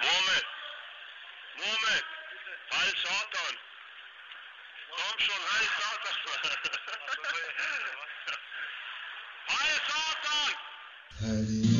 Mohammed! Mohammed! Heil Satan! Komm schon, heil Satan! heil Satan! هذه